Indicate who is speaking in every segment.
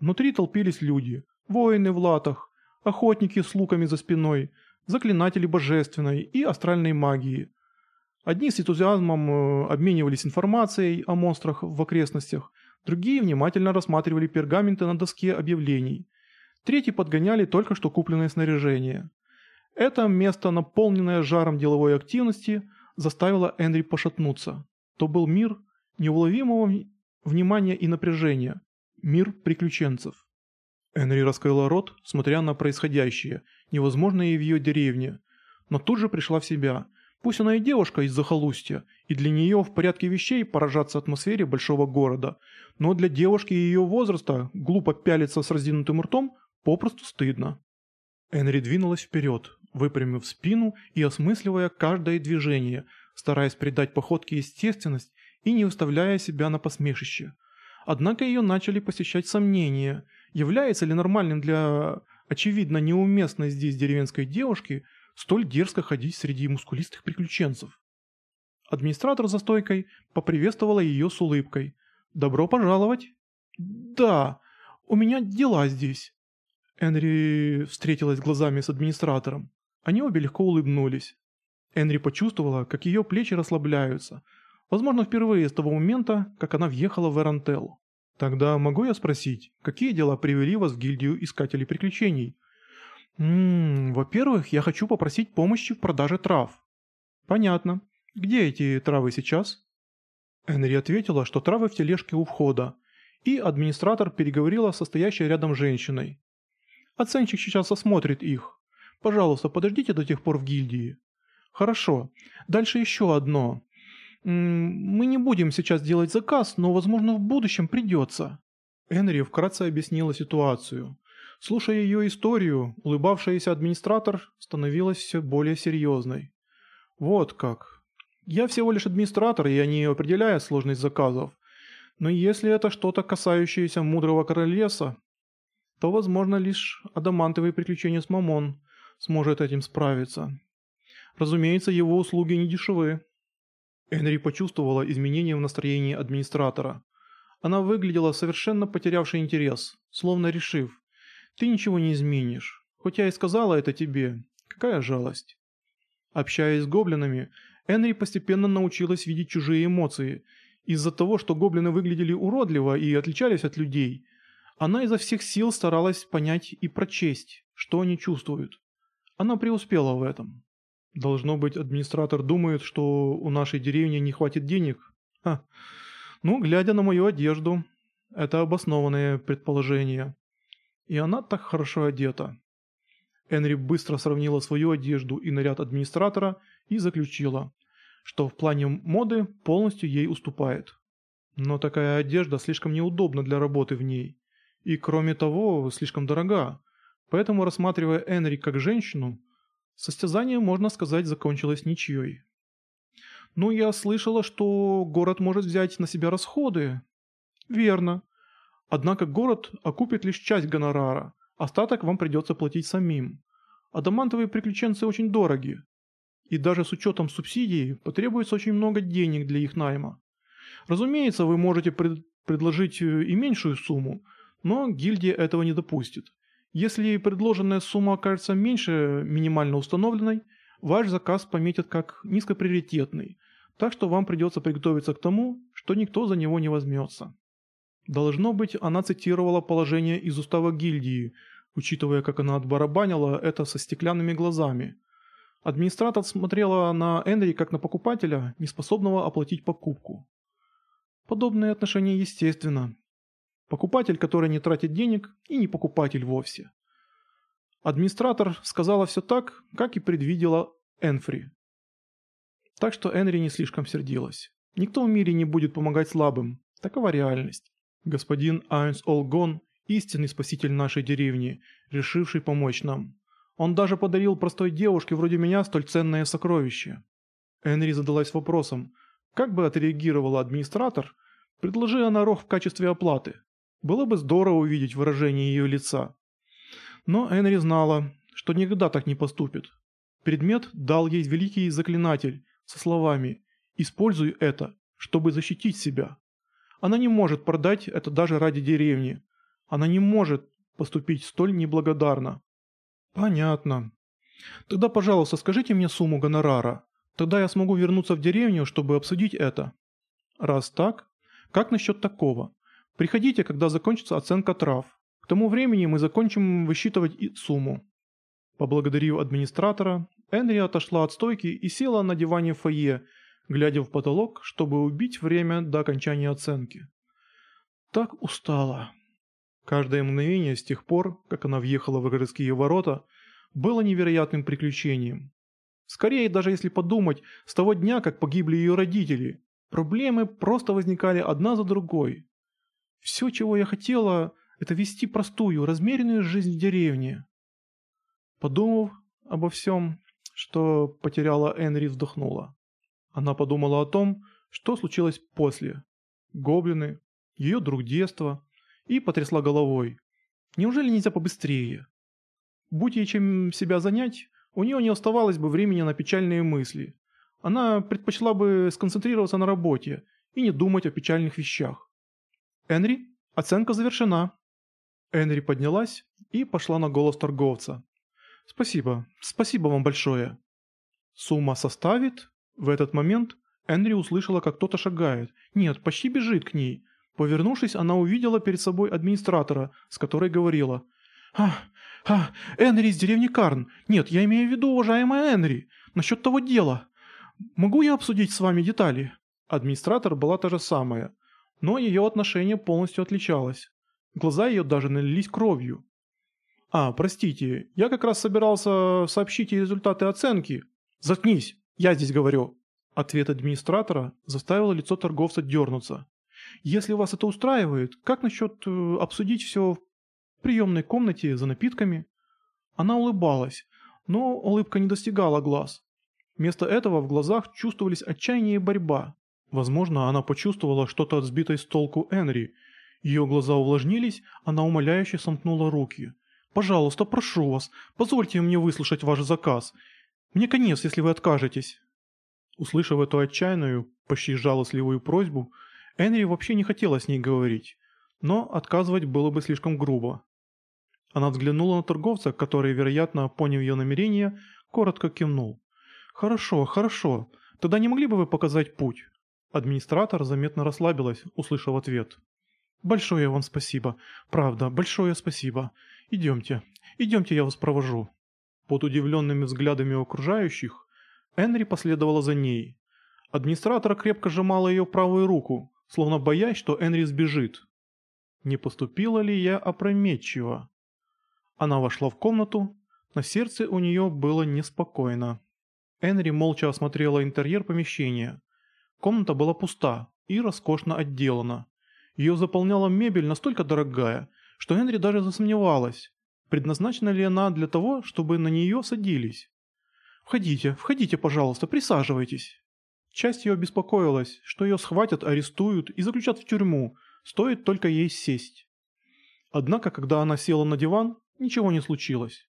Speaker 1: Внутри толпились люди, воины в латах, охотники с луками за спиной, заклинатели божественной и астральной магии. Одни с энтузиазмом э, обменивались информацией о монстрах в окрестностях, другие внимательно рассматривали пергаменты на доске объявлений. Третьи подгоняли только что купленное снаряжение. Это место, наполненное жаром деловой активности, заставило Энри пошатнуться. То был мир неуловимого внимания и напряжения, мир приключенцев. Энри раскрыла рот, смотря на происходящее, невозможное в ее деревне, но тут же пришла в себя. Пусть она и девушка из захолустья, и для нее в порядке вещей поражаться атмосфере большого города, но для девушки ее возраста глупо пялиться с раздвинутым ртом попросту стыдно. Энри двинулась вперед, выпрямив спину и осмысливая каждое движение, стараясь придать походке естественность и не выставляя себя на посмешище. Однако ее начали посещать сомнения, является ли нормальным для очевидно неуместной здесь деревенской девушки столь дерзко ходить среди мускулистых приключенцев. Администратор за стойкой поприветствовала ее с улыбкой. «Добро пожаловать!» «Да, у меня дела здесь». Энри встретилась глазами с администратором. Они обе легко улыбнулись. Энри почувствовала, как ее плечи расслабляются. Возможно, впервые с того момента, как она въехала в Эрантел. «Тогда могу я спросить, какие дела привели вас в гильдию Искателей Приключений?» «Ммм, во-первых, я хочу попросить помощи в продаже трав». «Понятно. Где эти травы сейчас?» Энри ответила, что травы в тележке у входа, и администратор переговорила с состоящей рядом женщиной. «Оценщик сейчас осмотрит их. Пожалуйста, подождите до тех пор в гильдии». «Хорошо. Дальше еще одно. Мы не будем сейчас делать заказ, но, возможно, в будущем придется». Энри вкратце объяснила ситуацию. Слушая ее историю, улыбавшаяся администратор становилась все более серьезной. «Вот как. Я всего лишь администратор, и я не определяю сложность заказов. Но если это что-то касающееся мудрого королеса, то, возможно, лишь адамантовые приключения с Мамон сможет этим справиться. Разумеется, его услуги не дешевы. Энри почувствовала изменение в настроении администратора. Она выглядела совершенно потерявшей интерес, словно решив, «Ты ничего не изменишь, хоть я и сказала это тебе, какая жалость». Общаясь с гоблинами, Энри постепенно научилась видеть чужие эмоции. Из-за того, что гоблины выглядели уродливо и отличались от людей, она изо всех сил старалась понять и прочесть, что они чувствуют. Она преуспела в этом. Должно быть, администратор думает, что у нашей деревни не хватит денег. Ха. Ну, глядя на мою одежду, это обоснованное предположение. И она так хорошо одета. Энри быстро сравнила свою одежду и наряд администратора и заключила, что в плане моды полностью ей уступает. Но такая одежда слишком неудобна для работы в ней. И кроме того, слишком дорога. Поэтому, рассматривая Энри как женщину, Состязание, можно сказать, закончилось ничьей. «Ну, я слышала, что город может взять на себя расходы». «Верно. Однако город окупит лишь часть гонорара, остаток вам придется платить самим. Адамантовые приключенцы очень дороги. И даже с учетом субсидий потребуется очень много денег для их найма. Разумеется, вы можете пред предложить э, и меньшую сумму, но гильдия этого не допустит. Если предложенная сумма окажется меньше минимально установленной, ваш заказ пометят как низкоприоритетный, так что вам придется приготовиться к тому, что никто за него не возьмется. Должно быть, она цитировала положение из устава гильдии, учитывая, как она отбарабанила это со стеклянными глазами. Администратор смотрела на Энри как на покупателя, неспособного оплатить покупку. Подобное отношение естественно, Покупатель, который не тратит денег, и не покупатель вовсе. Администратор сказала все так, как и предвидела Энфри. Так что Энри не слишком сердилась. Никто в мире не будет помогать слабым. Такова реальность. Господин Айнс Олгон – истинный спаситель нашей деревни, решивший помочь нам. Он даже подарил простой девушке вроде меня столь ценное сокровище. Энри задалась вопросом, как бы отреагировала администратор, предложи она рог в качестве оплаты. Было бы здорово увидеть выражение ее лица. Но Энри знала, что никогда так не поступит. Предмет дал ей великий заклинатель со словами «Используй это, чтобы защитить себя». Она не может продать это даже ради деревни. Она не может поступить столь неблагодарно. Понятно. Тогда, пожалуйста, скажите мне сумму гонорара. Тогда я смогу вернуться в деревню, чтобы обсудить это. Раз так, как насчет такого? Приходите, когда закончится оценка трав. К тому времени мы закончим высчитывать и сумму. Поблагодарив администратора, Энри отошла от стойки и села на диване в фойе, глядя в потолок, чтобы убить время до окончания оценки. Так устала. Каждое мгновение с тех пор, как она въехала в городские ворота, было невероятным приключением. Скорее, даже если подумать, с того дня, как погибли ее родители, проблемы просто возникали одна за другой. Все, чего я хотела, это вести простую, размеренную жизнь в деревне. Подумав обо всем, что потеряла Энри, вздохнула. Она подумала о том, что случилось после. Гоблины, ее друг детства, и потрясла головой. Неужели нельзя побыстрее? Будь ей чем себя занять, у нее не оставалось бы времени на печальные мысли. Она предпочла бы сконцентрироваться на работе и не думать о печальных вещах. «Энри, оценка завершена». Энри поднялась и пошла на голос торговца. «Спасибо, спасибо вам большое». «Сумма составит?» В этот момент Энри услышала, как кто-то шагает. Нет, почти бежит к ней. Повернувшись, она увидела перед собой администратора, с которой говорила. «А, а, Энри из деревни Карн. Нет, я имею в виду, уважаемая Энри, насчет того дела. Могу я обсудить с вами детали?» Администратор была та же самая, но ее отношение полностью отличалось. Глаза ее даже налились кровью. «А, простите, я как раз собирался сообщить ей результаты оценки». «Заткнись, я здесь говорю». Ответ администратора заставил лицо торговца дернуться. «Если вас это устраивает, как насчет э, обсудить все в приемной комнате за напитками?» Она улыбалась, но улыбка не достигала глаз. Вместо этого в глазах чувствовались отчаяние и борьба. Возможно, она почувствовала что-то от сбитой с толку Энри. Ее глаза увлажнились, она умоляюще сомкнула руки. Пожалуйста, прошу вас, позвольте мне выслушать ваш заказ. Мне конец, если вы откажетесь». Услышав эту отчаянную, почти жалостливую просьбу, Энри вообще не хотела с ней говорить, но отказывать было бы слишком грубо. Она взглянула на торговца, который, вероятно, поняв ее намерение, коротко кивнул. «Хорошо, хорошо. Тогда не могли бы вы показать путь?» Администратор заметно расслабилась, услышав ответ. «Большое вам спасибо. Правда, большое спасибо. Идемте. Идемте, я вас провожу». Под удивленными взглядами окружающих, Энри последовала за ней. Администратор крепко сжимала ее правую руку, словно боясь, что Энри сбежит. Не поступила ли я опрометчиво? Она вошла в комнату, на сердце у нее было неспокойно. Энри молча осмотрела интерьер помещения. Комната была пуста и роскошно отделана. Ее заполняла мебель настолько дорогая, что Энри даже засомневалась, предназначена ли она для того, чтобы на нее садились. «Входите, входите, пожалуйста, присаживайтесь». Часть ее беспокоилась, что ее схватят, арестуют и заключат в тюрьму, стоит только ей сесть. Однако, когда она села на диван, ничего не случилось.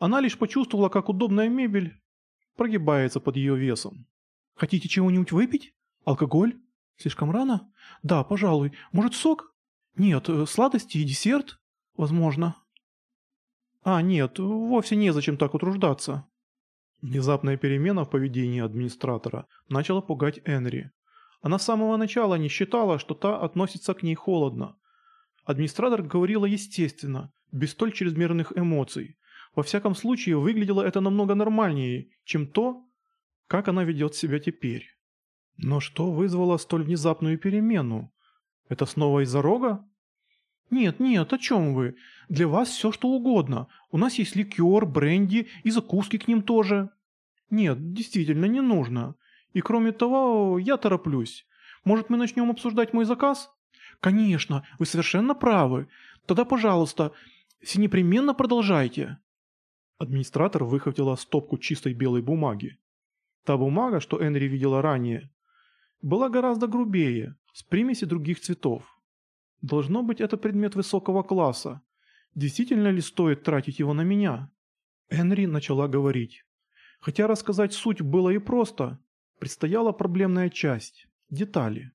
Speaker 1: Она лишь почувствовала, как удобная мебель прогибается под ее весом. «Хотите чего-нибудь выпить? Алкоголь? Слишком рано? Да, пожалуй. Может, сок? Нет, э, сладости и десерт? Возможно». «А, нет, вовсе незачем так утруждаться». Внезапная перемена в поведении администратора начала пугать Энри. Она с самого начала не считала, что та относится к ней холодно. Администратор говорила естественно, без столь чрезмерных эмоций. Во всяком случае, выглядело это намного нормальнее, чем то, как она ведет себя теперь. Но что вызвало столь внезапную перемену? Это снова из-за рога? «Нет, нет, о чем вы? Для вас все что угодно. У нас есть ликер, бренди и закуски к ним тоже». «Нет, действительно, не нужно. И кроме того, я тороплюсь. Может, мы начнем обсуждать мой заказ?» «Конечно, вы совершенно правы. Тогда, пожалуйста, все непременно продолжайте». Администратор выхватила стопку чистой белой бумаги. Та бумага, что Энри видела ранее, была гораздо грубее, с примеси других цветов. Должно быть, это предмет высокого класса. Действительно ли стоит тратить его на меня? Энри начала говорить. Хотя рассказать суть было и просто, предстояла проблемная часть – детали.